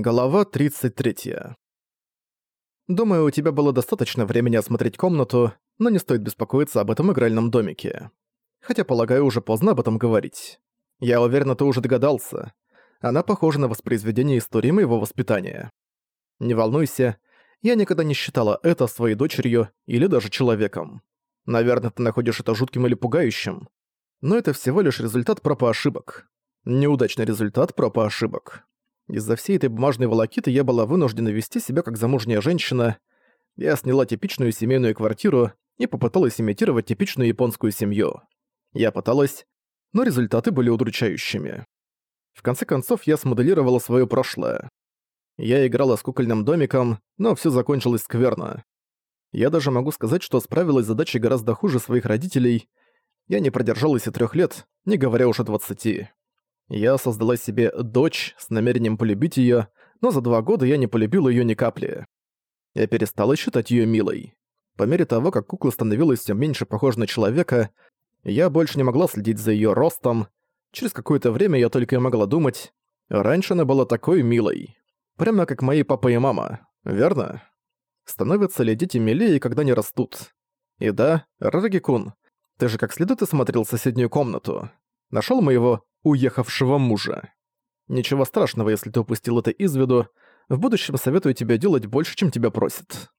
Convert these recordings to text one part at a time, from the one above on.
Глава 33. Думаю, у тебя было достаточно времени осмотреть комнату, но не стоит беспокоиться об этом игральном домике. Хотя, полагаю, уже поздно об этом говорить. Я уверена, ты уже догадался. Она похожа на воспроизведение истории моего воспитания. Не волнуйся, я никогда не считала это своей дочерью или даже человеком. Наверное, ты находишь это жутким или пугающим. Но это всего лишь результат пропа ошибок. Неудачный результат пропа ошибок. Из-за всей этой бумажной волокиты я была вынуждена вести себя как замужняя женщина. Я сняла типичную семейную квартиру и попыталась имитировать типичную японскую семью. Я пыталась, но результаты были удручающими. В конце концов, я смоделировала свое прошлое. Я играла с кукольным домиком, но все закончилось скверно. Я даже могу сказать, что справилась с задачей гораздо хуже своих родителей. Я не продержалась и трех лет, не говоря уж о двадцати. Я создала себе дочь с намерением полюбить её, но за два года я не полюбила её ни капли. Я перестала считать её милой. По мере того, как кукла становилась всё меньше похожа на человека, я больше не могла следить за её ростом. Через какое-то время я только и могла думать, раньше она была такой милой. Прямо как мои папа и мама, верно? Становятся ли дети милее, когда не растут? И да, Рараги-кун, ты же как следует осмотрел соседнюю комнату. Нашёл моего уехавшего мужа. Ничего страшного, если ты упустил это из виду. В будущем советую тебе делать больше, чем тебя просят.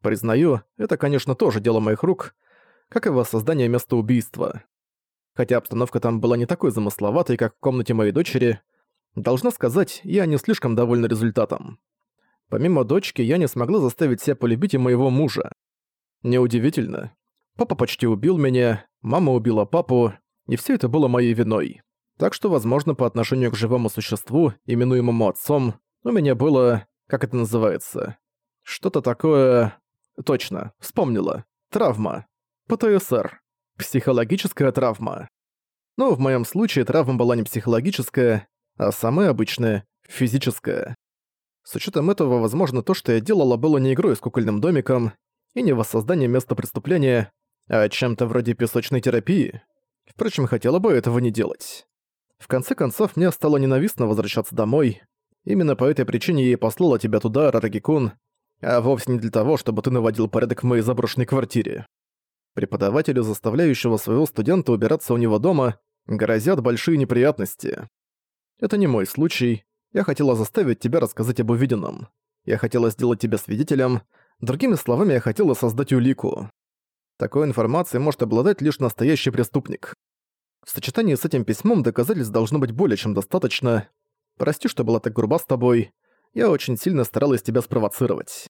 Признаю, это, конечно, тоже дело моих рук, как и воссоздание места убийства. Хотя обстановка там была не такой замысловатой, как в комнате моей дочери, должна сказать, я не слишком довольна результатом. Помимо дочки, я не смогла заставить себя полюбить и моего мужа. Неудивительно. Папа почти убил меня, мама убила папу, и все это было моей виной. Так что, возможно, по отношению к живому существу, именуемому отцом, у меня было... как это называется? Что-то такое... Точно, вспомнила. Травма. ПТСР. Психологическая травма. Но в моем случае травма была не психологическая, а самая обычная — физическая. С учетом этого, возможно, то, что я делала, было не игрой с кукольным домиком и не воссозданием места преступления, а чем-то вроде песочной терапии. Впрочем, хотела бы этого не делать. В конце концов, мне стало ненавистно возвращаться домой. Именно по этой причине я и послала тебя туда, Рарагикун, а вовсе не для того, чтобы ты наводил порядок в моей заброшенной квартире. Преподавателю, заставляющего своего студента убираться у него дома, грозят большие неприятности. Это не мой случай. Я хотела заставить тебя рассказать об увиденном. Я хотела сделать тебя свидетелем. Другими словами, я хотела создать улику. Такой информацией может обладать лишь настоящий преступник. В сочетании с этим письмом доказательств должно быть более чем достаточно. Прости, что была так груба с тобой. Я очень сильно старалась тебя спровоцировать.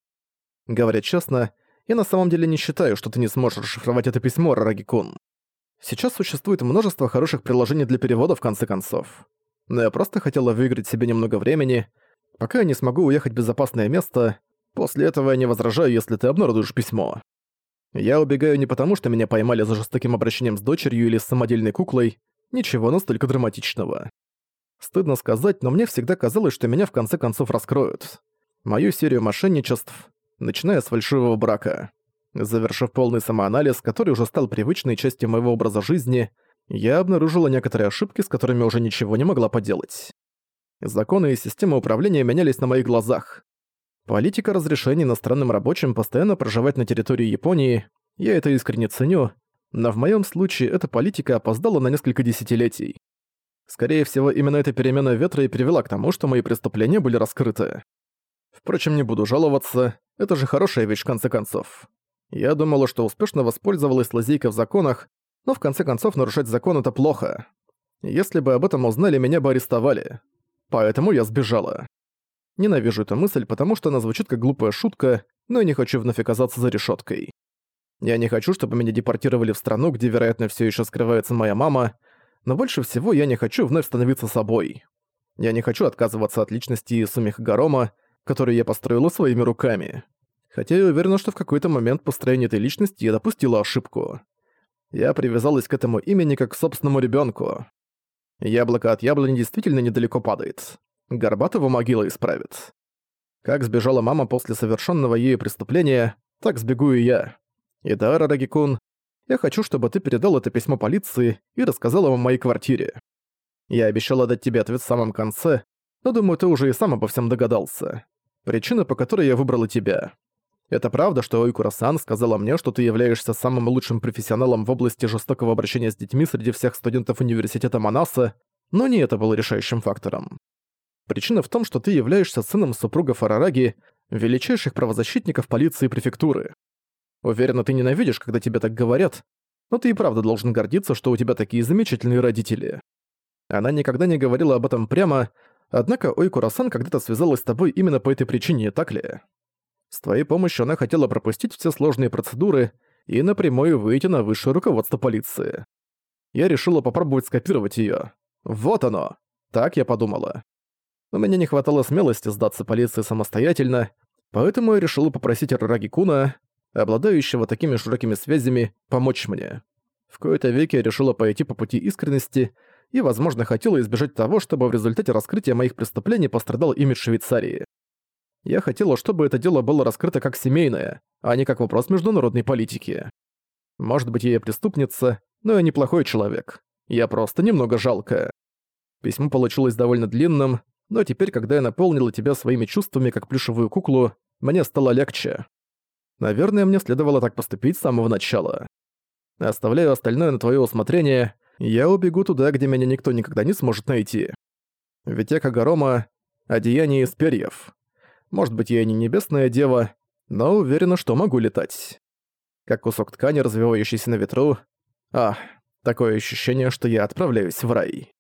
Говоря честно, я на самом деле не считаю, что ты не сможешь расшифровать это письмо, Рарагикун. Сейчас существует множество хороших приложений для перевода в конце концов. Но я просто хотела выиграть себе немного времени, пока я не смогу уехать в безопасное место. После этого я не возражаю, если ты обнародуешь письмо. Я убегаю не потому, что меня поймали за жестоким обращением с дочерью или с самодельной куклой, ничего настолько драматичного. Стыдно сказать, но мне всегда казалось, что меня в конце концов раскроют. Мою серию мошенничеств, начиная с фальшивого брака. Завершив полный самоанализ, который уже стал привычной частью моего образа жизни, я обнаружила некоторые ошибки, с которыми уже ничего не могла поделать. Законы и система управления менялись на моих глазах. Политика разрешения иностранным рабочим постоянно проживать на территории Японии, я это искренне ценю, но в моем случае эта политика опоздала на несколько десятилетий. Скорее всего, именно эта перемена ветра и привела к тому, что мои преступления были раскрыты. Впрочем, не буду жаловаться, это же хорошая вещь в конце концов. Я думала, что успешно воспользовалась лазейкой в законах, но в конце концов нарушать закон это плохо. Если бы об этом узнали, меня бы арестовали. Поэтому я сбежала. Ненавижу эту мысль, потому что она звучит как глупая шутка, но я не хочу вновь оказаться за решеткой. Я не хочу, чтобы меня депортировали в страну, где, вероятно, все еще скрывается моя мама, но больше всего я не хочу вновь становиться собой. Я не хочу отказываться от личности Сумих Гарома, которую я построила своими руками. Хотя я уверена, что в какой-то момент построения этой личности я допустила ошибку. Я привязалась к этому имени как к собственному ребенку. Яблоко от яблони действительно недалеко падает. Горбатого могила исправит. Как сбежала мама после совершенного ею преступления, так сбегу и я. И да, Рарагикун, я хочу, чтобы ты передал это письмо полиции и рассказал им о моей квартире. Я обещала дать тебе ответ в самом конце, Но думаю, ты уже и сам обо всем догадался. Причина, по которой я выбрала тебя. Это правда, что Ойкура-сан сказала мне, что ты являешься самым лучшим профессионалом в области жестокого обращения с детьми среди всех студентов университета Манаса, но не это было решающим фактором. Причина в том, что ты являешься сыном супруга Фарараги, величайших правозащитников полиции префектуры. Уверена, ты ненавидишь, когда тебе так говорят, но ты и правда должен гордиться, что у тебя такие замечательные родители. Она никогда не говорила об этом прямо, однако Ойкура-сан когда-то связалась с тобой именно по этой причине, так ли? С твоей помощью она хотела пропустить все сложные процедуры и напрямую выйти на высшее руководство полиции. Я решила попробовать скопировать её. Вот оно! Так я подумала. У меня не хватало смелости сдаться полиции самостоятельно, поэтому я решила попросить Рараги Куна, обладающего такими широкими связями, помочь мне. В кои-то веки я решила пойти по пути искренности и, возможно, хотела избежать того, чтобы в результате раскрытия моих преступлений пострадал имидж Швейцарии. Я хотела, чтобы это дело было раскрыто как семейное, а не как вопрос международной политики. Может быть, я преступница, но я неплохой человек. Я просто немного жалкая. Письмо получилось довольно длинным, но теперь, когда я наполнила тебя своими чувствами, как плюшевую куклу, мне стало легче. Наверное, мне следовало так поступить с самого начала. Оставляю остальное на твое усмотрение, я убегу туда, где меня никто никогда не сможет найти. Ведь я Кагарома — одеяние из перьев. Может быть, я и не небесная дева, но уверена, что могу летать. Как кусок ткани, развивающийся на ветру. А, такое ощущение, что я отправляюсь в рай.